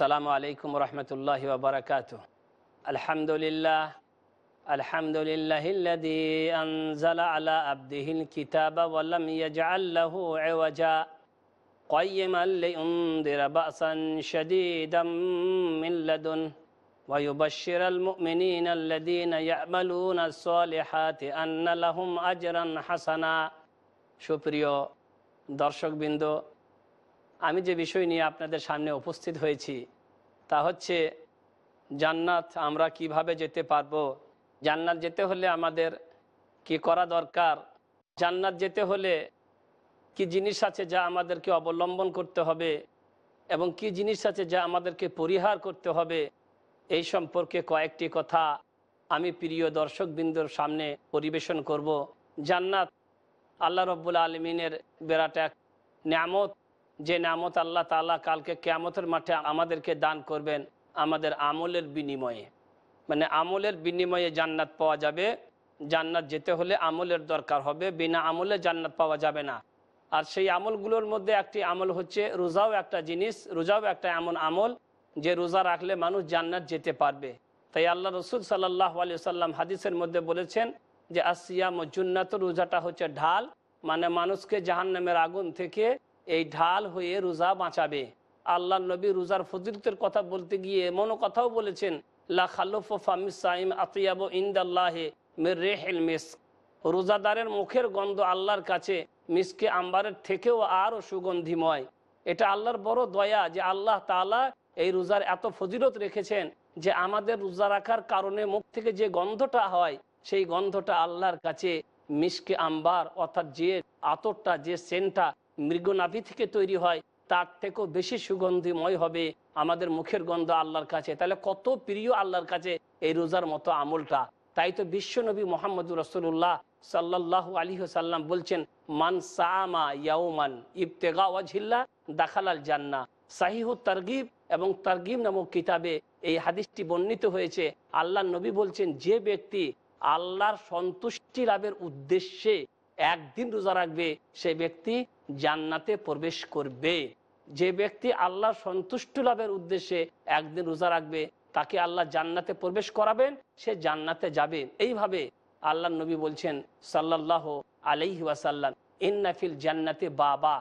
السلام عليكم ورحمة الله وبركاته. الحمد لله الحمد لله الذي أنزل على عبده الكتاب ولم يجعل له عوجا. قيما لينذر بأسا شديدا من لدن ويبشر المؤمنين الذين يعملون الصالحات أن لهم أجرا حسنا. شبريو درشق بندو আমি যে বিষয় নিয়ে আপনাদের সামনে উপস্থিত হয়েছি, তা হচ্ছে জান্নাত আমরা কীভাবে যেতে পারব? জান্নাত যেতে হলে আমাদের কি করা দরকার? জান্নাত যেতে হলে কি জিনিস আছে যা আমাদেরকে অবলম্বন করতে হবে এবং কি জিনিস আছে যা আমাদেরকে পরিহার করতে হবে? এই সম্পর্কে কয়েকটি কথা আমি প্রিয় দর্শকবৃন্দর সামনে পরিবেশন করব। জান্নাত আল্লাহ রব্বুল আলমিনের বিরাট এক নিয়ামত। যে নামত আল্লাহ তালা কালকে কেয়ামতের মাঠে আমাদেরকে দান করবেন আমাদের আমলের বিনিময়ে। মানে আমলের বিনিময়ে জান্নাত পাওয়া যাবে। জান্নাত যেতে হলে আমলের দরকার হবে, বিনা আমলে জান্নাত পাওয়া যাবে না। আর সেই আমলগুলোর মধ্যে একটি আমল হচ্ছে রোজাও একটা জিনিস, রোজাও একটা এমন আমল যে রোজা রাখলে মানুষ জান্নাত যেতে পারবে। তাই আল্লাহ রসুল সাল্লাহ আলি সাল্লাম হাদিসের মধ্যে বলেছেন যে আসিয়া মজুন্নাত রোজাটা হচ্ছে ঢাল। মানে মানুষকে জাহান্নামের আগুন থেকে এই ঢাল হয়ে রোজা বাঁচাবে। আল্লাহ নবী রোজার ফজিলতের কথা বলতে গিয়ে এমনও কথাও বলেছেন রোজাদারের মুখের গন্ধ আল্লাহর কাছে, মিসকে আম্বারের থেকেও আরও সুগন্ধিময়। এটা আল্লাহর বড় দয়া যে আল্লাহ তালা এই রোজার এত ফজিলত রেখেছেন যে আমাদের রোজা রাখার কারণে মুখ থেকে যে গন্ধটা হয়, সেই গন্ধটা আল্লাহর কাছে মিসকে আম্বার অর্থাৎ যে আতরটা, যে সেন্টটা মৃগনাভি থেকে তৈরি হয়, তার থেকেও বেশি সুগন্ধিময় হবে আমাদের মুখের গন্ধ আল্লাহর কাছে। তাহলে কত প্রিয় আল্লাহর কাছে এই রোজার মতো আমলটা? তাই তো বিশ্বনবী মোহাম্মদুর রসুল্লাহ সাল্লাহ আলী সাল্লাম বলছেন, মান সামা ইয়াউমান ইবতেগা ওয়াজিল্লা দাখালাল জান্না। সাহিহু তারগিব এবং তারগিব নামক কিতাবে এই হাদিসটি বর্ণিত হয়েছে। আল্লাহ নবী বলছেন, যে ব্যক্তি আল্লাহর সন্তুষ্টি লাভের উদ্দেশ্যে একদিন রোজা রাখবে, সে ব্যক্তি জান্নাতে প্রবেশ করবে। যে ব্যক্তি আল্লাহর সন্তুষ্ট লাভের উদ্দেশ্যে একদিন রোজা রাখবে, তাকে আল্লাহ জান্নাতে প্রবেশ করাবেন, সে জান্নাতে যাবে। এইভাবে আল্লাহ নবী বলছেন সাল্লাহ আলাইহি ওয়াসাল্লাম ইন্নাফিল জান্নাতে বাবা।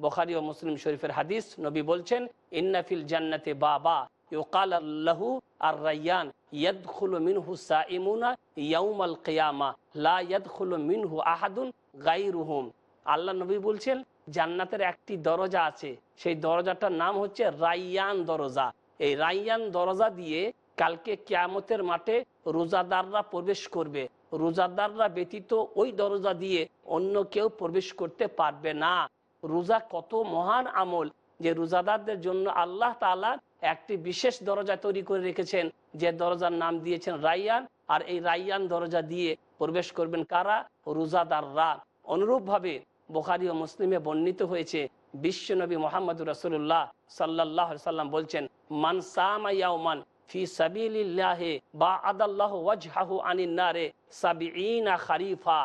বখারি ও মুসলিম শরীফের হাদিস নবী বলছেন ইন্নাফিল জান্নাতে বাবা। ইউকাল আল্লাহু আর রাইয়ান ইয়াদখুলু মিনহু সাইমুনা ইয়াউমাল কিয়ামা। লা ইয়াদখুলু মিনহু আহাদুন। গায়রুহুম আল্লাহ নবী বলছেন, জান্নাতের একটি দরজা আছে। সেই দরজাটার নাম হচ্ছে রাইয়ান দরজা। এই রাইয়ান দরজা দিয়ে কালকে কিয়ামতের মাঠে রোজাদাররা প্রবেশ করবে। রোজাদাররা ব্যতীত ওই দরজা দিয়ে অন্য কেউ প্রবেশ করতে পারবে না। রোজা কত মহান আমল যে রোজাদারদের জন্য আল্লাহ তালা একটি বিশেষ দরজা তৈরি করে রেখেছেন, যে দরজার নাম দিয়েছেন রাইয়ান। আর এই রাইয়ান দরজা দিয়ে প্রবেশ করবেন কারা? রোজাদাররা। অনুরূপভাবে বোখারি ও মুসলিমে বর্ণিত হয়েছে বিশ্বনবী মোহাম্মদ রসুল্লাহ সাল্লাহ সাল্লাম বলছেন, মান সামাইয়াউমান ফি সাবিলিল্লাহে বা আদাল্লাহ ওয়াজহাহু আনিন্নারে সাবিঈনা খারিফা।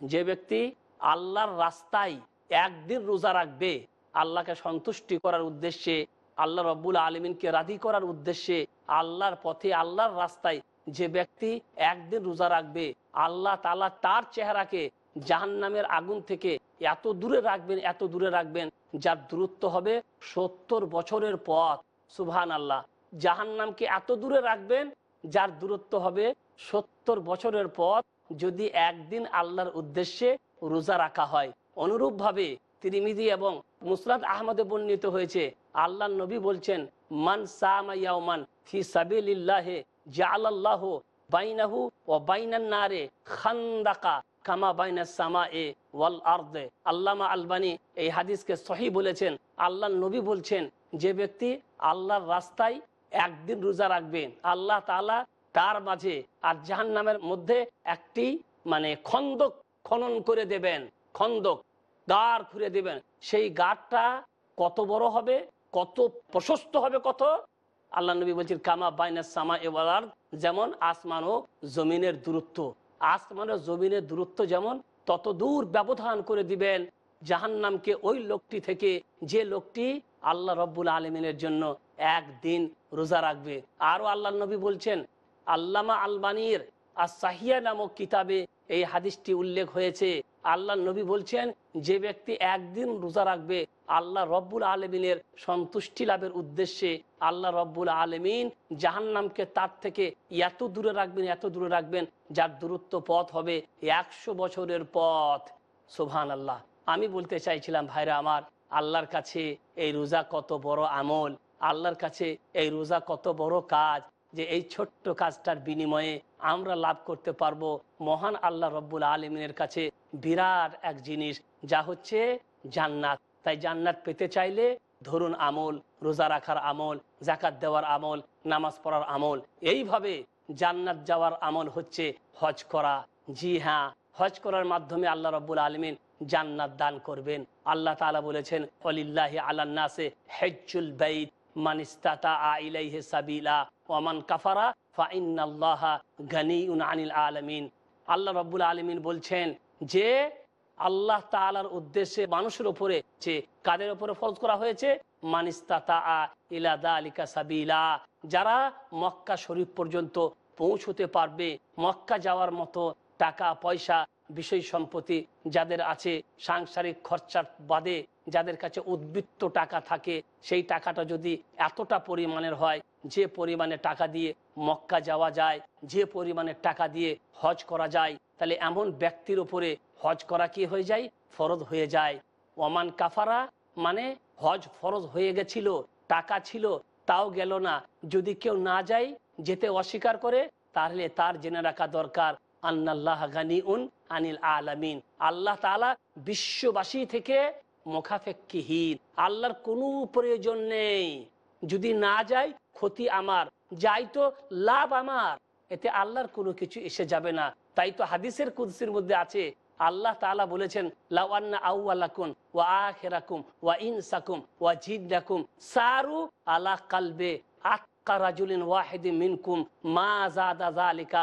যে ব্যক্তি আল্লাহর রাস্তায় একদিন রোজা রাখবে, আল্লাহকে সন্তুষ্টি করার উদ্দেশ্যে, আল্লাহ রব্বুল আলমিনকে রাধি করার উদ্দেশ্যে, আল্লাহর পথে, আল্লাহর রাস্তায় যে ব্যক্তি একদিন রোজা রাখবে আল্লাহ তালা তার চেহারাকে জাহান্নামের আগুন থেকে এত দূরে রাখবেন, এত দূরে রাখবেন, যার দূরত্ব হবে সত্তর বছরের পথ। সুবহান আল্লাহ জাহান্নামকে এত দূরে রাখবেন, যার দূরত্ব হবে সত্তর বছরের পথ, যদি একদিন আল্লাহর উদ্দেশ্যে রোজা রাখা হয়। অনুরূপভাবে তিরিমিদি এবং মুসরাদ আহমদে বর্ণিত হয়েছে আল্লাহ নবী বলছেন, মান সামাইয়াউমান ফি সাবিলিল্লাহে জাআলাল্লাহ বাইনাহু ও বাইনান নারে খান্দাকা কামা বাইনা সামা এ ওয়াল আর্দে। আল্লামা আলবানি এই হাদিসকে সহি বলেছেন আল্লাহ নবী বলছেন, যে ব্যক্তি আল্লাহর রাস্তায় একদিন রোজা রাখবেন আল্লাহ তালা তার মাঝে আর জাহান নামের মধ্যে একটি মানে খন্দক খনন করে দেবেন, খন্দক গার খুঁড়ে দেবেন। সেই গারটা কত বড় হবে, কত প্রশস্ত হবে, কত আল্লাহ নবী বলছেন, কামা বাইনা সামা এবার যেমন আসমান ও জমিনের দূরত্ব। আসমান ও জমিনের দূরত্ব যেমন তত দূর ব্যবধান করে দিবেন জাহান্নামকে ওই লোকটি থেকে, যে লোকটি আল্লাহ রব্বুল আলমিনের জন্য একদিন রোজা রাখবে। আরও আল্লাহ নবী বলছেন, আল্লামা আলবানির আর সাহিয়া নামক কিতাবে এই হাদিসটি উল্লেখ হয়েছে আল্লাহ নবী বলছেন, যে ব্যক্তি একদিন রোজা রাখবে, আল্লাহ রব্বুল আলমিনের সন্তুষ্টি লাভের উদ্দেশ্যে আল্লাহ রব্বুল আলমিন জাহান্নামকে তার থেকে এত দূরে রাখবেন, এত দূরে রাখবেন, যার দূরত্ব পথ হবে একশো বছরের পথ। সোভান আল্লাহ আমি বলতে চাইছিলাম, ভাইরা আমার, আল্লাহর কাছে এই রোজা কত বড় আমল, আল্লাহর কাছে এই রোজা কত বড় কাজ যে এই ছোট্ট কাজটার বিনিময়ে আমরা লাভ করতে পারব মহান আল্লাহ রব্বুল আলমিনের কাছে বিরাট এক জিনিস, যা হচ্ছে জান্নাত। তাই জান্নাত পেতে চাইলে ধরুন আমল, রোজা রাখার আমল জাকাত দেওয়ার আমল, নামাজ পড়ার আমল। এইভাবে জান্নাত যাওয়ার আমল হচ্ছে হজ করা। জি হ্যাঁ হজ করার মাধ্যমে আল্লাহ রব্বুল আলমিন জান্নাত দান করবেন। আল্লাহ তালা বলেছেন, অলিল্লাহি আল্লান্নাসে হেজুল বাইত। আল্লাহ আলমিন বলছেন যে আল্লাহ তালার উদ্দেশ্যে মানুষের উপরে যে কাদের উপরে ফরজ করা হয়েছে মানিস্তাতা আলিকা সাবিলা, যারা মক্কা শরীফ পর্যন্ত পৌঁছতে পারবে, মক্কা যাওয়ার মতো টাকা পয়সা বিষয় সম্পত্তি যাদের আছে সাংসারিক খরচার বাদে যাদের কাছে উদ্বৃত্ত টাকা থাকে, সেই টাকাটা যদি এতটা পরিমাণের হয়, যে পরিমাণে টাকা দিয়ে মক্কা যাওয়া যায়, যে পরিমাণে টাকা দিয়ে হজ করা যায়, তাহলে এমন ব্যক্তির উপরে হজ করা কি হয়ে যায়? ফরজ হয়ে যায়। ওমান কাফারা মানে হজ ফরজ হয়ে গেছিল, টাকা ছিল, তাও গেল না। যদি কেউ না যায়, যেতে অস্বীকার করে, তাহলে তার জেনে রাখা দরকার, আন্নাল্লাহ গানি উন আনিল আলামিন। আল্লাহ তালা বিশ্ববাসী থেকে মোখাফেক্ষিহীন আল্লাহর কোনো প্রয়োজন নেই। যদি না যাই ক্ষতি আমার। যাই তো, লাভ আমার। এতে আল্লাহর কোনো কিছু এসে যাবে না। তাই তো হাদিসের কুদ্সির মধ্যে আছে, আল্লাহ তাআলা বলেছেন লাওয়ান্না আউয়ালাকুম ওয়া আখিরাকুম ওয়া ইনসাকুম ওয়া জিন্নাকুম সারু আলা কালবে আক্কা রাজুলিন ওয়াহিদি মিনকুম মা জাদা যালিকা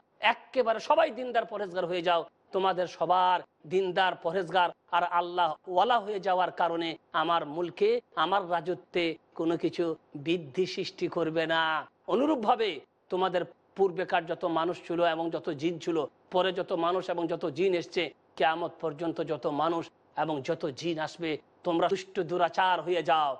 একেবারে সবাই দিনদার পরেজগার হয়ে যাও। তোমাদের সবার দিনদার পরেজগার আর আল্লাহ ওয়ালা হয়ে যাওয়ার কারণে আমার মুলকে, আমার রাজত্বে কোনো কিছু বৃদ্ধি সৃষ্টি করবে না। অনুরূপভাবে তোমাদের পূর্বেকার যত মানুষ ছিল এবং যত জিন ছিল, পরে যত মানুষ এবং যত জিন এসছে, কেয়ামত পর্যন্ত যত মানুষ এবং যত জিন আসবে, তোমরা দুষ্ট, দুরাচার হয়ে যাও।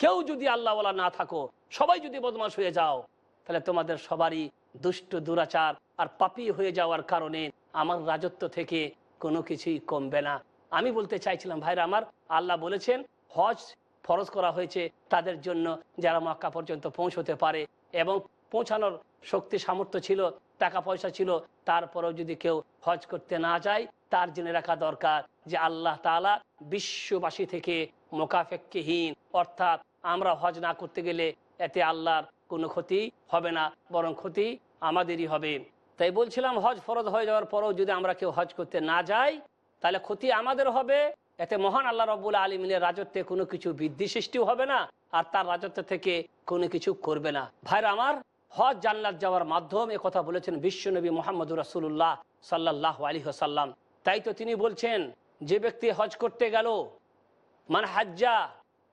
কেউ যদি আল্লাহওয়ালা না থাকো, সবাই যদি বদমাস হয়ে যাও, তাহলে তোমাদের সবারই দুষ্ট, দুরাচার আর পাপি হয়ে যাওয়ার কারণে আমার রাজত্ব থেকে কোনো কিছুই কমবে না। আমি বলতে চাইছিলাম, ভাইরা আমার, আল্লাহ বলেছেন, হজ ফরজ করা হয়েছে তাদের জন্য যারা মক্কা পর্যন্ত পৌঁছতে পারে এবং পৌঁছানোর শক্তি, সামর্থ্য ছিল, টাকা পয়সা ছিল, তারপরেও যদি কেউ হজ করতে না যায়, তার জেনে রাখা দরকার যে আল্লাহ তালা বিশ্ববাসী থেকে মোকাফেক্ষহীন অর্থাৎ আমরা হজ না করতে গেলে এতে আল্লাহর কোনো ক্ষতি হবে না, বরং ক্ষতি আমাদেরই হবে। তাই বলছিলাম হজ ফরজ হয়ে যাওয়ার পরেও যদি আমরা কেউ হজ করতে না যাই, তাহলে ক্ষতি আমাদের হবে। এতে মহান আল্লাহ রব্বুল আলমিনের রাজত্বে কোনো কিছু বৃদ্ধি সৃষ্টিও হবে না, আর তার রাজত্ব থেকে কোনো কিছু করবে না। ভাইরা আমার, হজ জান্নাত যাওয়ার মাধ্যম এ কথা বলেছেন বিশ্বনবী মোহাম্মদ রাসুল্লাহ সাল্লাহ আলী হাসাল্লাম তাই তো তিনি বলছেন, যে ব্যক্তি হজ করতে গেল, মান হাজ্জা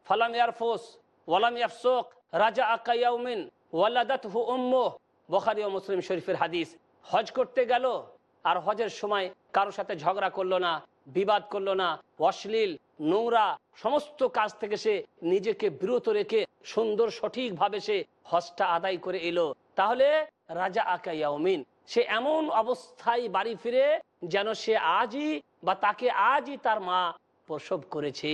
ফালাম ইয়ারফোস ওয়ালাম ইয়াফসোক রাজা আকাইয়াউমিন ওয়ালাদাত হু উম্মো বখারি ও মুসলিম শরীফের হাদিস। হজ করতে গেল, আর হজের সময় কারোর সাথে ঝগড়া করল না, বিবাদ করল না, অশ্লীল, নোংরা, সমস্ত কাজ থেকে সে নিজেকে বিরত রেখে সুন্দর সঠিকভাবে সে হজটা আদায় করে এলো। তাহলে রাজা আকাইয়াউমিন সে এমন অবস্থায় বাড়ি ফিরে যেন সে আজই বা তাকে আজই তার মা প্রসব করেছে,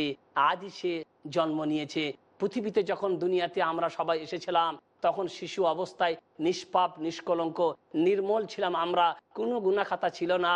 আজই সে জন্ম নিয়েছে। পৃথিবীতে যখন দুনিয়াতে আমরা সবাই এসেছিলাম তখন শিশু অবস্থায় নিষ্পাপ, নিষ্কলঙ্ক, নির্মল ছিলাম আমরা। কোনো গুণাখাতা ছিল না।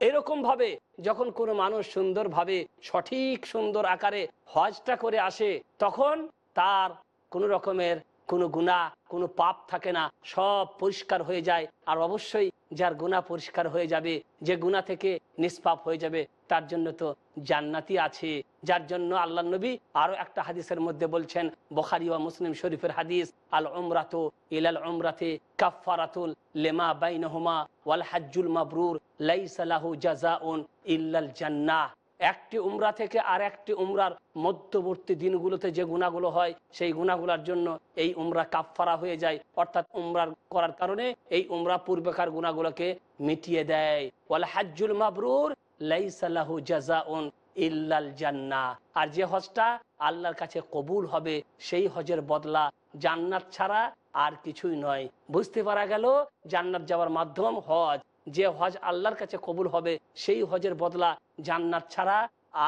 এরকম ভাবে যখন কোনো মানুষ সুন্দরভাবে, সঠিক সুন্দর আকারে হজটা করে আসে, তখন তার কোনো রকমের কোনো গুণা, কোনো পাপ থাকে না, সব পরিষ্কার হয়ে যায়। আর অবশ্যই যার গুণা পরিষ্কার হয়ে যাবে, যে গুণা থেকে নিষ্পাপ হয়ে যাবে, তার জন্য তো জান্নাতি আছে। যার জন্য আল্লাহ নবী আরও একটা হাদিসের মধ্যে বলছেন, বখারি ওয়া মুসলিম শরীফের হাদিস, আল উমরাত ইলাল উমরাতে কাফারাতুল লেমা বাইনহুমা ওয়াল হাজ্জুল মাবরুর লাইসালাহু জাজাউন ইল্লাল জান্নাহ। একটি উমরা থেকে আর একটি উমরার মধ্যবর্তী দিনগুলোতে যে গুণাগুলো হয়, সেই গুণাগুলোর জন্য এই উমরা কাফফারা হয়ে যায়। অর্থাৎ উমরার করার কারণে এই উমরা পূর্বেকার গুণাগুলোকে মিটিয়ে দেয়। ওয়াল হাজ্জুল মাবরুর লাইসালাহু জাজাউন ইল্লাল জান্নাহ। আর যে হজটা আল্লাহর কাছে কবুল হবে, সেই হজের বদলা জান্নাত ছাড়া আর কিছুই নয়। বুঝতে পারা গেল, জান্নাত যাওয়ার মাধ্যম হজ। যে হজ আল্লাহর কাছে কবুল হবে, সেই হজের বদলা জান্নাত ছাড়া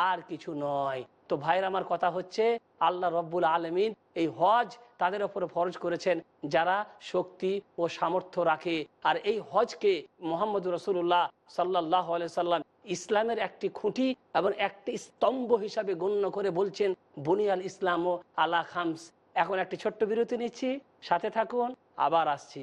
আর কিছু নয়। তো ভাইয়ের আমার কথা হচ্ছে, আল্লাহ রব্বুল আলমিন এই হজ তাদের ওপরে ফরজ করেছেন যারা শক্তি ও সামর্থ্য রাখে। আর এই হজকে মোহাম্মদ রসুল্লাহ সাল্লাহ সাল্লাম ইসলামের একটি খুঁটি এবং একটি স্তম্ভ হিসাবে গণ্য করে বলছেন, বুনিয়াল ইসলাম ও আলা খামস। এখন একটি ছোট্ট বিরতি নিচ্ছি, সাথে থাকুন, আবার আসছি।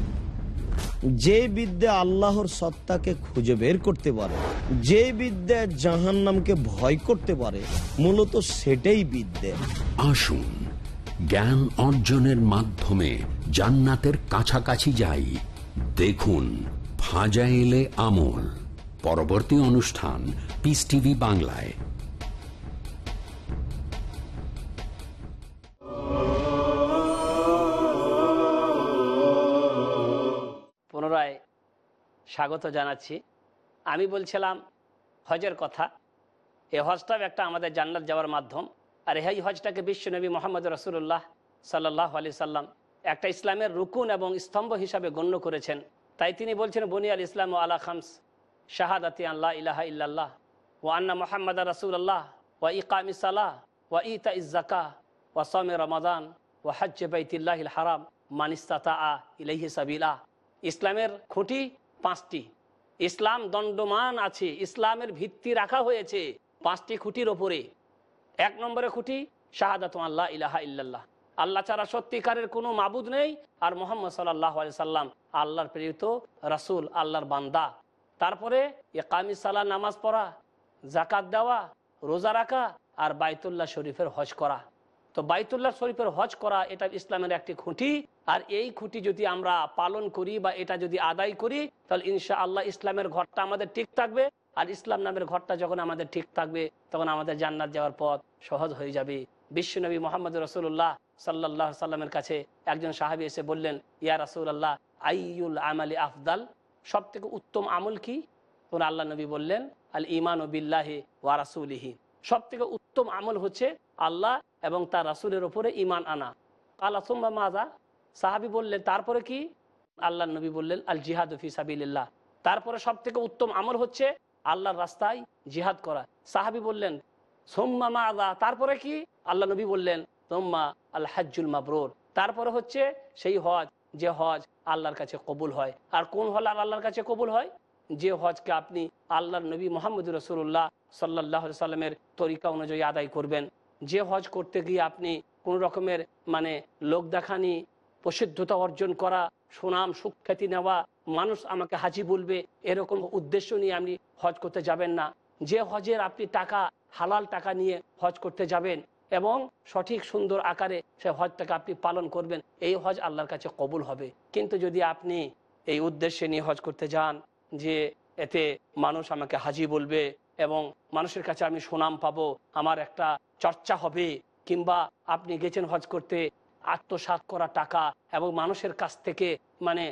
যে বিদ্যা আল্লাহর সত্তাকে খুঁজে বের করতে পারে, যে বিদ্যা জাহান নামকে ভয় করতে পারে, মূলত সেটাই বিদ্যা। আসুন, জ্ঞান অর্জনের মাধ্যমে জান্নাতের কাছাকাছি যাই। দেখুন, ফাজাইলে আমল। পরবর্তী অনুষ্ঠান, পিস টিভি বাংলায়। স্বাগত জানাচ্ছি। আমি বলছিলাম, হজের কথা। এই হজটাও একটা আমাদের জান্নাত যাওয়ার মাধ্যম। আর এই হজটাকে বিশ্বনবী মোহাম্মদ রসুল্লাহ সাল্লাহ আলি সাল্লাম একটা ইসলামের রুকুন এবং স্তম্ভ হিসাবে গণ্য করেছেন। তাই তিনি বলছেন, বনি আল ইসলাম ও আলা খামস, শাহাদাতি আল্লাহ ইলাহা ইল্লাল্লাহ ও আন্না মোহাম্মদ রসুল্লাহ ওয়া ইকামি সালাহ, ওয়া ইতা ইজাকা ওয়া সমে রমাদান ও হজ্জ বাইতিল্লাহিল হারাম মানিস্তাতা আ ইলাইহি সাবিলা। ইসলামের খুঁটি পাঁচটি। ইসলাম দণ্ডমান আছে, ইসলামের ভিত্তি রাখা হয়েছে পাঁচটি খুঁটির ওপরে। এক নম্বরে খুঁটি, শাহাদাত আল্লাহ ইলাহা ইল্লাল্লাহ। আল্লাহ ছাড়া সত্যিকারের কোনো মাবুদ নেই আর মোহাম্মদ সাল্লাহ সাল্লাম আল্লাহর প্রেরিত রাসুল, আল্লাহর বান্দা। তারপরে একামি সাল্লাহ নামাজ পড়া জাকাত দেওয়া, রোজা রাখা আর বাইতুল্লাহ শরীফের হজ করা। তো বাইতুল্লাহ শরীফের হজ করা এটা ইসলামের একটি খুঁটি। আর এই খুঁটি যদি আমরা পালন করি বা এটা যদি আদায় করি, তাহলে ইনশা আল্লাহ ইসলামের ঘরটা আমাদের ঠিক থাকবে। আর ইসলাম নামের ঘরটা যখন আমাদের ঠিক থাকবে, তখন আমাদের জান্নাত যাওয়ার পথ সহজ হয়ে যাবে। বিশ্বনবী মোহাম্মদ রসুল্লাহ সাল্লাহ সাল্লামের কাছে একজন সাহাবি এসে বললেন, ইয়া রসুল্লাহ আইউল আমালি আফদাল? সব থেকে উত্তম আমল কি? তখন আল্লাহ নবী বললেন আল ইমান ও বিল্লাহি ওয়া রাসুলিহি। সব থেকে উত্তম আমল হচ্ছে আল্লাহ এবং তার রাসুলের ওপরে ইমান আনা। আল্লাহ সুম্মা মাজা সাহাবি বললেন, তারপরে কি? আল্লাহ নবী বললেন, আল জিহাদ ফি সাবিল্লাহ তারপরে সব থেকে উত্তম আমল হচ্ছে আল্লাহর রাস্তায় জিহাদ করা। সাহাবি বললেন, সোম্মা মাজা তারপরে কি? আল্লাহ নবী বললেন, সোম্মা আল হাজ্জুল মাবরুর। তারপরে হচ্ছে সেই হজ, যে হজ আল্লাহর কাছে কবুল হয়। আর কোন হল আল্লাহর কাছে কবুল হয়? যে হজকে আপনি আল্লাহর নবী মোহাম্মদ রসুল্লাহ সাল্লাহ সাল্লামের তরিকা অনুযায়ী আদায় করবেন। যে হজ করতে গিয়ে আপনি কোন রকমের মানে লোক দেখানি, প্রসিদ্ধতা অর্জন করা, সুনাম, সুখ্যাতি নেওয়া, মানুষ আমাকে হাজি বলবে, এরকম উদ্দেশ্য নিয়ে আপনি হজ করতে যাবেন না। যে হজের আপনি টাকা, হালাল টাকা নিয়ে হজ করতে যাবেন এবং সঠিক, সুন্দর আকারে সে হজটাকে আপনি পালন করবেন, এই হজ আল্লাহর কাছে কবুল হবে। কিন্তু যদি আপনি এই উদ্দেশ্যে নিয়ে হজ করতে যান যে এতে মানুষ আমাকে হাজি বলবে এবং মানুষের কাছে আমি সুনাম পাবো, আমার একটা চর্চা হবে। কিংবা আপনি গেছেন হজ করতে আত্মসাত করা টাকা এবং মানুষের কাছ থেকে মানে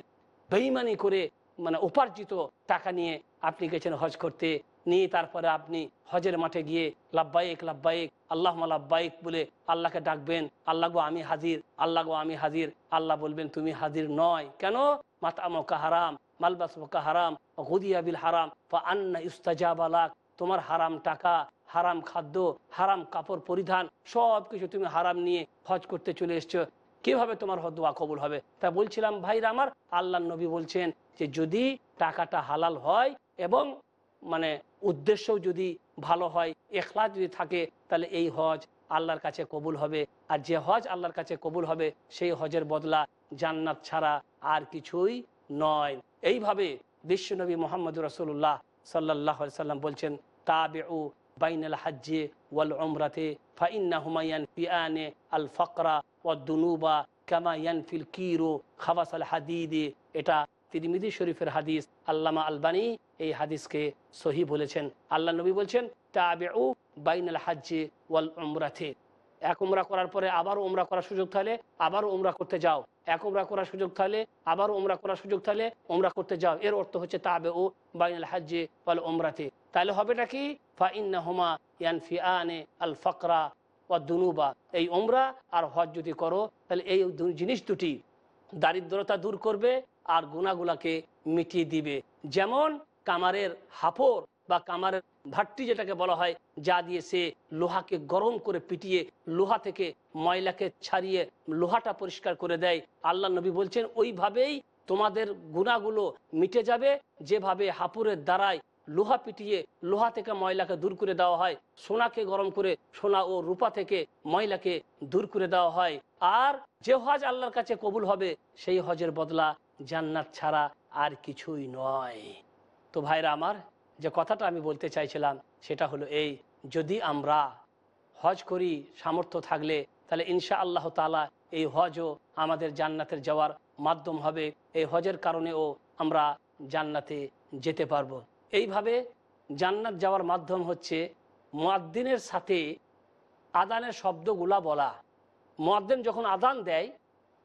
বেইমানি করে মানে উপার্জিত টাকা নিয়ে আপনি গেছেন হজ করতে, নিয়ে তারপরে আপনি হজের মাঠে গিয়ে লাভবাইক লাভবাইক আল্লাহ লাভবাইক বলে আল্লাহকে ডাকবেন, আল্লাহ গো আমি হাজির, আল্লাহ গো আমি হাজির, আল্লাহ বলবেন, তুমি হাজির নয়। কেন? মাতামকা হারাম। মালবাসমকা হারাম হুদিয়া বিল হারাম বা আন্না ইস্তাজাবালাক তোমার হারাম টাকা, হারাম খাদ্য, হারাম কাপড় পরিধান, সব কিছু তুমি হারাম নিয়ে হজ করতে চলে এসছো। কীভাবে তোমার হদুয়া কবুল হবে? তা বলছিলাম, ভাইরা আমার আল্লাহ নবী বলছেন যে যদি টাকাটা হালাল হয় এবং মানে উদ্দেশ্যও যদি ভালো হয়, এখলাস যদি থাকে, তাহলে এই হজ আল্লাহর কাছে কবুল হবে। আর যে হজ আল্লাহর কাছে কবুল হবে, সেই হজের বদলা জান্নাত ছাড়া আর কিছুই নয়। এইভাবে বিশ্বনবী মোহাম্মদ রসুল্লাহ সাল্লাহ সাল্লাম বলছেন তাবে ও বাইনাল হাজ্জে ওয়াল ওমরাতে ফাইন্না হুমায়ান পিয়ানে আল ফকরা ও দুনুবা কামা ইয়ানফিল কিরো খাবাস আল হাদিদে। এটা তিরমিদি শরীফের হাদিস। আল্লামা আলবানী এই হাদিসকে সহি বলেছেন। আল্লাহ নবী বলছেন তাবে ও বাইনাল হাজ্জে ওয়াল ওমরাতে এক উমরা করার পরে আবারও উমরা করার সুযোগ থাকলে আবারও উমরা করতে যাও। এক উমরা করার সুযোগ থাকলে আবারও উমরা করার সুযোগ থাকলে উমরা করতে যাও। এর অর্থ হচ্ছে তাবে ও বাইনাল হাজ্জে ওয়াল ওমরাতে তাহলে হবেটা কি? ফা ইন্না হুমা ইয়ানফি আনে আল ফকরা ও দুনুবা। এই ওমরা আর হজ যদি করো, তাহলে এই জিনিস দুটি দারিদ্রতা দূর করবে আর গুণাগুলাকে মিটিয়ে দিবে। যেমন কামারের হাফর বা কামারের ভাট্টি যেটাকে বলা হয়, যা দিয়ে সে লোহাকে গরম করে পিটিয়ে, লোহা থেকে ময়লাকে ছাড়িয়ে লোহাটা পরিষ্কার করে দেয়। আল্লাহ নবী বলছেন, ওইভাবেই তোমাদের গুণাগুলো মিটে যাবে। যেভাবে হাপুরের দ্বারায় লোহা পিটিয়ে লোহা থেকে ময়লাকে দূর করে দেওয়া হয়, সোনাকে গরম করে সোনা ও রূপা থেকে ময়লাকে দূর করে দেওয়া হয়। আর যে হজ আল্লাহর কাছে কবুল হবে, সেই হজের বদলা জান্নাত ছাড়া আর কিছুই নয়। তো ভাইরা আমার যে কথাটা আমি বলতে চাইছিলাম, সেটা হলো এই, যদি আমরা হজ করি সামর্থ্য থাকলে, তাহলে ইনশা আল্লাহ তালা এই হজও আমাদের জান্নাতের যাওয়ার মাধ্যম হবে। এই হজের কারণেও আমরা জান্নাতে যেতে পারব। এইভাবে জান্নাত যাওয়ার মাধ্যম হচ্ছে মুয়াদ্দিনের সাথে আদানের শব্দগুলা বলা। মুয়াদ্দিন যখন আদান দেয়,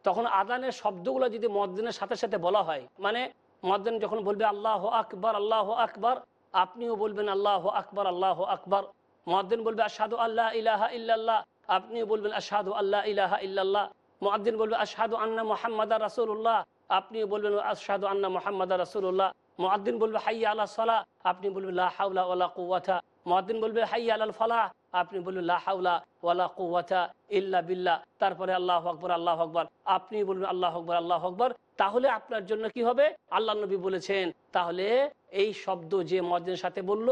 তখন আদানের শব্দগুলো যদি মদ্দিনের সাথে সাথে বলা হয় মানে মদ্দিন যখন বলবে, আল্লাহ আকবর আল্লাহ আকবর আপনিও বলবেন আল্লাহ আকবর আল্লাহ আকবর। মহাদ্দিন বলবে আসাদু আল্লাহ ইলাহা ইল্লাল্লাহ। আপনিও বলবেন আসাদু আল্লাহ ইলাহা ইল্লাল্লাহ। মহাদ্দিন বলবে আসাদু আন্না মোহাম্মদা রাসুল্লাহ আপনিও বলবেন আসাদু আন্না মোহাম্মদা রাসুল্লাহ মহাদ্দিন বলবে, হাইয়া আল্লাহ সালাহ। আপনি বলবেন, লা হাওলা ওয়ালা কুওয়াতা মুয়াদ্দিন বলবে, হাইয়া আলাল ফালাহ। আপনি বলবেন, লা হাওলা ওয়ালা কুওয়াতা ইল্লা বিল্লাহ। তারপরে আল্লাহ আকবর আল্লাহ আকবর। আপনি বলবেন, আল্লাহ আকবর আল্লাহ আকবর। তাহলে আপনার জন্য কি হবে? আল্লাহ নবী বলেছেন, তাহলে এই শব্দ যে মদের সাথে বলল,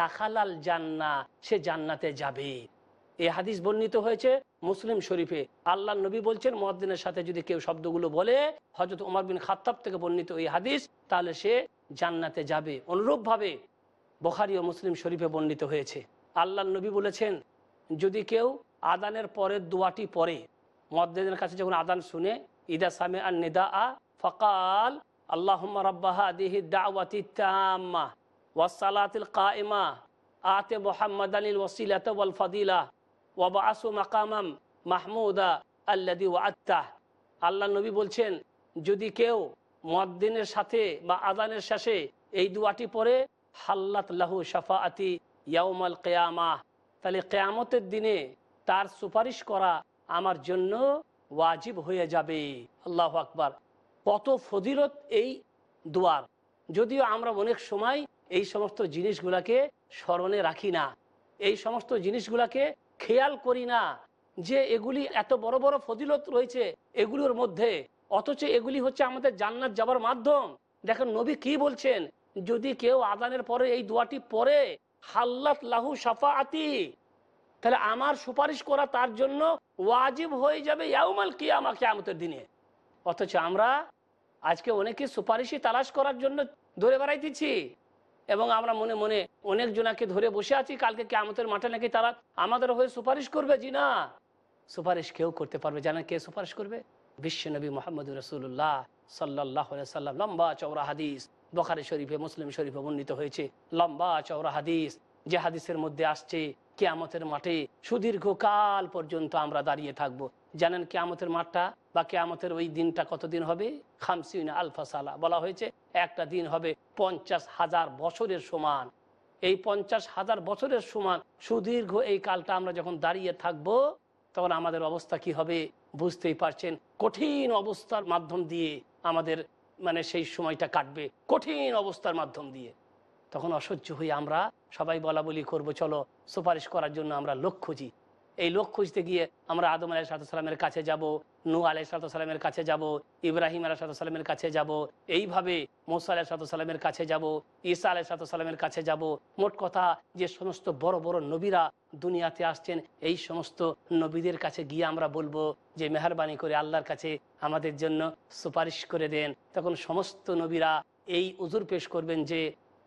দাখালাল জান্না সে জান্নাতে যাবে। এই হাদিস বর্ণিত হয়েছে মুসলিম শরীফে। আল্লাহ নবী বলছেন মদ্দিনের সাথে যদি কেউ শব্দগুলো বলে হজরত উমর বিন খাত্তাব থেকে বর্ণিত এই হাদিস, তাহলে সে জান্নাতে যাবে। অনুরূপভাবে বখারি ও মুসলিম শরীফে বর্ণিত হয়েছে। আল্লাহ নবী বলেছেন, যদি কেউ আদানের পরের দোয়াটি পরে মদ্দিনের কাছে যখন আদান শুনে, ইদা সামে আর নিদা আ ফকাল আল্লাহ রব্বাহা দিহি দাওয়াতি তাম্মা ওয়াসালাতিল কাইমা, আতে মোহাম্মদ আলীল ওসিলাত ওয়াল ফদিলা ওয়াবা আসু মাকামাম মাহমুদা আল্লাদি ওয়াত্তাহ আল্লাহ নবী বলছেন, যদি কেউ মদ্দিনের সাথে বা আদানের শেষে এই দুয়াটি পরে হাল্লাত লাহু শাফাআতি ইয়াউমাল কেয়ামা তাহলে কেয়ামতের দিনে তার সুপারিশ করা আমার জন্য ওয়াজিব হয়ে যাবে। আল্লাহ আকবার। কত ফজিলত এই দুয়ার। যদিও আমরা অনেক সময় এই সমস্ত জিনিসগুলাকে স্মরণে রাখি না। এই সমস্ত জিনিসগুলাকে খেয়াল করি না যে এগুলি এত বড় বড় ফজিলত রয়েছে এগুলোর মধ্যে। অথচ এগুলি হচ্ছে আমাদের জান্নাত যাবার মাধ্যম। দেখেন নবী কি বলছেন? যদি কেউ আদানের পরে এই দোয়াটি পরে হাল্লাত লাহু সাফাআতি তাহলে আমার সুপারিশ করা তার জন্য ওয়াজিব হয়ে যাবে ইয়াউমাল কিয়ামা, কিয়ামতের দিনে। অথচ আমরা আজকে অনেকে সুপারিশই তালাশ করার জন্য ধরে বেড়াইতেছি এবং আমরা মনে মনে অনেক জনাকে ধরে বসে আছি, কালকে কেমতের মাঠে নাকি তারা আমাদের হয়ে সুপারিশ করবে, জি না। সুপারিশ কেউ করতে পারবে, জানেন কে সুপারিশ করবে? বিশ্বনবী মোহাম্মদ রসুল্লাহ সাল্লাহ লম্বা চৌরা হাদিস। বখারি শরীফে, মুসলিম শরীফে বর্ণিত হয়েছে, লম্বা চৌরা হাদিস, যে হাদিসের মধ্যে আসছে, কেয়ামতের মাঠে সুদীর্ঘ কাল পর্যন্ত আমরা দাঁড়িয়ে থাকব। জানেন কেয়ামতের মাঠটা বা কেয়ামতের ওই দিনটা কতদিন হবে? খামসিন আলফা সালা। বলা হয়েছে একটা দিন হবে পঞ্চাশ হাজার বছরের সমান। এই পঞ্চাশ হাজার বছরের সমান সুদীর্ঘ এই কালটা আমরা যখন দাঁড়িয়ে থাকব, তখন আমাদের অবস্থা কি হবে? বুঝতেই পারছেন? কঠিন অবস্থার মাধ্যম দিয়ে আমাদের মানে সেই সময়টা কাটবে। কঠিন অবস্থার মাধ্যম দিয়ে। তখন অসহ্য হয়ে আমরা সবাই বলা বলি করব, চলো সুপারিশ করার জন্য আমরা লোক খুঁজি। এই লোক খুঁজতে গিয়ে আমরা আদম আলাই সালামের কাছে যাব নু আলাই সালামের কাছে যাব, ইব্রাহিম আলাই সালামের কাছে যাব, এইভাবে মোসা আলাই সালামের কাছে যাব, ঈসা আলাই সালামের কাছে যাব। মোট কথা যে সমস্ত বড় বড় নবীরা দুনিয়াতে আসছেন, এই সমস্ত নবীদের কাছে গিয়ে আমরা বলব যে মেহরবানি করে আল্লাহর কাছে আমাদের জন্য সুপারিশ করে দেন। তখন সমস্ত নবীরা এই উজুর পেশ করবেন যে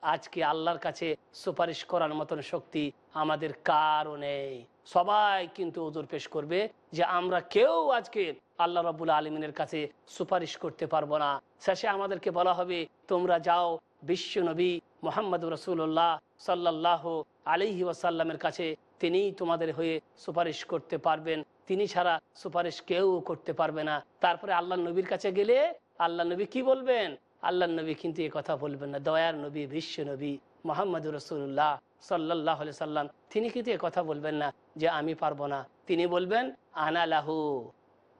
আজকে আল্লাহর কাছে সুপারিশ করার মতন শক্তি আমাদের কারও নেই। সবাই কিন্তু ওজোর পেশ করবে যে আমরা কেউ আজকে আল্লাহ রবুল আলমিনের কাছে সুপারিশ করতে পারব না। শেষে আমাদেরকে বলা হবে, তোমরা যাও বিশ্ব নবী মোহাম্মদ রসুল্লাহ সাল্লাহ আলিহি ওয়াসাল্লামের কাছে তিনিই তোমাদের হয়ে সুপারিশ করতে পারবেন। তিনি ছাড়া সুপারিশ কেউ করতে পারবে না। তারপরে আল্লাহ নবীর কাছে গেলে আল্লাহ নবী কি বলবেন? আল্লাহ নবী কিন্তু এ কথা বলবেন না। দয়ার নবী বিশ্ব নবী মোহাম্মদ রসুল্লাহ সাল্লাহ সাল্লাম তিনি কিন্তু এ কথা বলবেন না। যে আমি পারব না। তিনি বলবেন, আনা লাহু।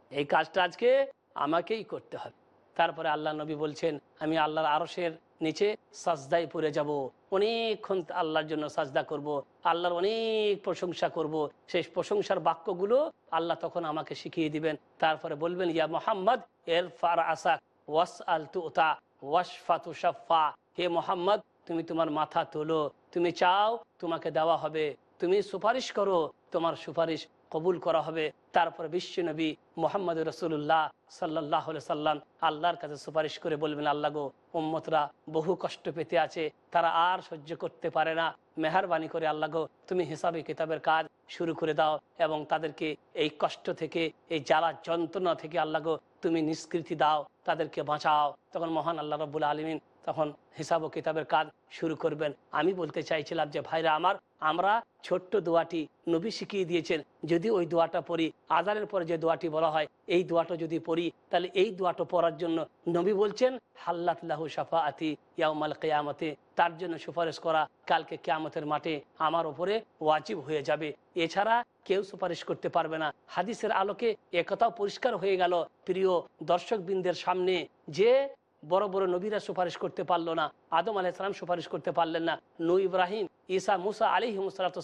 এই কাজটা আজকে আমাকেই করতে হবে। তারপরে আল্লাহ নবী বলছেন, আমি আল্লাহর আরসের নিচে সাজদায় পড়ে যাব। অনেকক্ষণ আল্লাহর জন্য সাজদা করব। আল্লাহর অনেক প্রশংসা করব। সেই প্রশংসার বাক্যগুলো আল্লাহ তখন আমাকে শিখিয়ে দিবেন। তারপরে বলবেন, ইয়া মোহাম্মদ এর ফার আসাক ওয়াস আল তুতা ওয়াসফাতু শাফা হে মোহাম্মদ, তুমি তোমার মাথা তোলো। তুমি চাও তোমাকে দেওয়া হবে। তুমি সুপারিশ করো, তোমার সুপারিশ কবুল করা হবে। তারপর বিশ্বনবী মোহাম্মদ রসুল্লাহ সাল্লাহ সাল্লাম আল্লাহর কাছে সুপারিশ করে বলবেন, আল্লাহ গো, উম্মতরা বহু কষ্ট পেতে আছে, তারা আর সহ্য করতে পারে না। মেহরবানি করে, আল্লাহ গো, তুমি হিসাবে কিতাবের কাজ শুরু করে দাও এবং তাদেরকে এই কষ্ট থেকে, এই জ্বালা যন্ত্রণা থেকে, আল্লাহ গো, তুমি নিষ্কৃতি দাও। তাদেরকে বাঁচাও। তখন মহান আল্লাহ রব্বুল আলমিন তখন হিসাব ও কিতাবের কাজ শুরু করবেন। আমি বলতে চাইছিলাম যে, ভাইরা আমার, আমরা ছোট্ট দোয়াটি নবী শিখিয়ে দিয়েছেন। যদি ওই দোয়াটা পড়ি আজারের পরে যে দোয়াটি বলা হয়, এই দোয়াটা যদি পড়ি, তাহলে এই দোয়াটা পড়ার জন্য নবী বলছেন হাল্লাতলাহু সাফা আতি ইয়াউমাল কেয়ামতে। তার জন্য সুপারিশ করা, কালকে কেয়ামতের মাঠে আমার ওপরে ওয়াজিব হয়ে যাবে। এছাড়া কেউ সুপারিশ করতে পারবে না। হাদিসের আলোকে একথাও পরিষ্কার হয়ে গেল, প্রিয় দর্শকবৃন্দের সামনে, যে বড় বড় নবীরা সুপারিশ করতে পারল না, আদম আলাইসালাম সুপারিশ করতে পারলেন না, নু ইব্রাহিম, ঈসা, মুসা আলী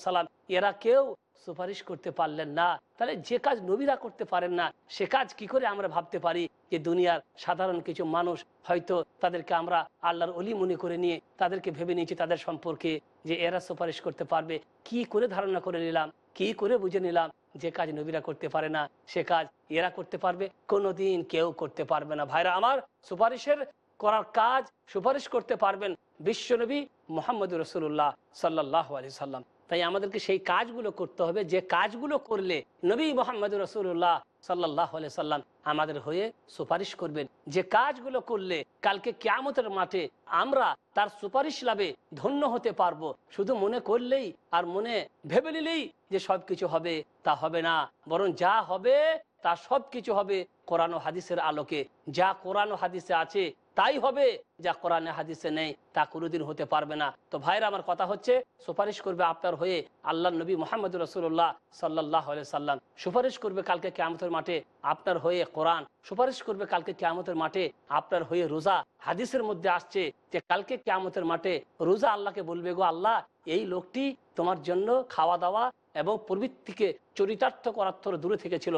সালাম, এরা কেউ সুপারিশ করতে পারলেন না। তাহলে যে কাজ নবীরা করতে পারেন না, সে কাজ কি করে আমরা ভাবতে পারি যে দুনিয়ার সাধারণ কিছু মানুষ হয়তো তাদেরকে আমরা আল্লাহর অলি মনে করে নিয়ে তাদেরকে ভেবে নিয়েছি তাদের সম্পর্কে, যে এরা সুপারিশ করতে পারবে। কি করে ধারণা করে নিলাম? কি করে বুঝে নিলাম যে কাজ নবীরা করতে পারে না, সে কাজ এরা করতে পারবে? কোনোদিন কেউ করতে পারবে না। ভাইরা, আমার সুপারিশের করার কাজ সুপারিশ করতে পারবেন বিশ্বনবী মোহাম্মদ রসুল্লাহ সাল্লাহ আলি সাল্লাম। তাই আমাদেরকে সেই কাজগুলো করতে হবে। যে কাজগুলো করলে নবী মোহাম্মদ রসুল্লাহ সাল্লাহ সাল্লাম আমাদের হয়ে সুপারিশ করবেন। যে কাজগুলো করলে কালকে কেয়ামতের মাঠে আমরা তার সুপারিশ লাভে ধন্য হতে পারব। শুধু মনে করলেই আর মনে ভেবে নিলেই যে সব কিছু হবে, তা হবে না। বরং যা হবে, তা সব কিছু হবে কোরআন হাদিসের আলোকে। যা কোরআন হাদিসে আছে তাই হবে, যা কোরআনে, হাদিসে নেই, তা কোনোদিন হতে পারবে না। তো ভাইরা আমার কথা হচ্ছে, সুপারিশ করবে আপনার হয়ে আল্লাহ নবী মোহাম্মদ রসুল্লাহ সাল্লাহ সাল্লাম। সুপারিশ করবে কালকে কেয়ামতের মাঠে আপনার হয়ে কোরআন। সুপারিশ করবে কালকে কেয়ামতের মাঠে আপনার হয়ে রোজা। হাদিসের মধ্যে আসছে যে কালকে কেয়ামতের মাঠে রোজা আল্লাহকে বলবে, গো আল্লাহ, এই লোকটি তোমার জন্য খাওয়া দাওয়া এবং প্রবৃত্তিকে চরিতার্থ করার দূরে থেকেছিল।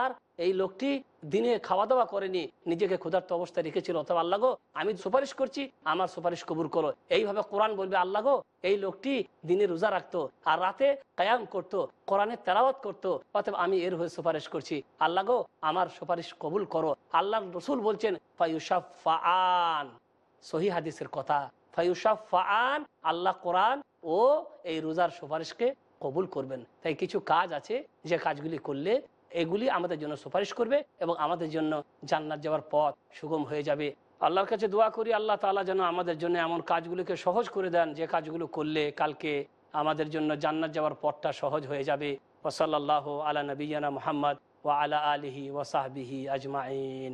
আর এই লোকটি দিনে খাওয়া দাওয়া করেনি, নিজেকে ক্ষুধার্ত অবস্থায় রেখেছিল, অথবা আল্লাহ গো, আমি সুপারিশ করছি, আমার সুপারিশ কবুর করো। এইভাবে কোরআন বলবে, আল্লাহ গো, এই লোকটি দিনে রোজা রাখতো, আর রাতে কায়াম করতো কোরআনের তেলাওয়াত করতো অথবা আমি এর হয়ে সুপারিশ করছি। আল্লাহ গো, আমার সুপারিশ কবুল করো। আল্লাহ রসুল বলছেন ফায়ুসাফান সহি হাদিসের কথা। ফায়ুসাফান আল্লাহ কোরআন ও এই রোজার সুপারিশকে কবুল করবেন। তাই কিছু কাজ আছে, যে কাজগুলি করলে এগুলি আমাদের জন্য সুপারিশ করবে এবং আমাদের জন্য জান্নাত যাওয়ার পথ সুগম হয়ে যাবে। আল্লাহর কাছে দোয়া করি, আল্লাহ তাআলা যেন আমাদের জন্য এমন কাজগুলিকে সহজ করে দেন, যে কাজগুলো করলে কালকে আমাদের জন্য জান্নাত যাওয়ার পথটা সহজ হয়ে যাবে। ওসল্লাহ আলা নবীনা মোহাম্মদ ও আলা আলিহি ওসাহবিহি আজমাইন।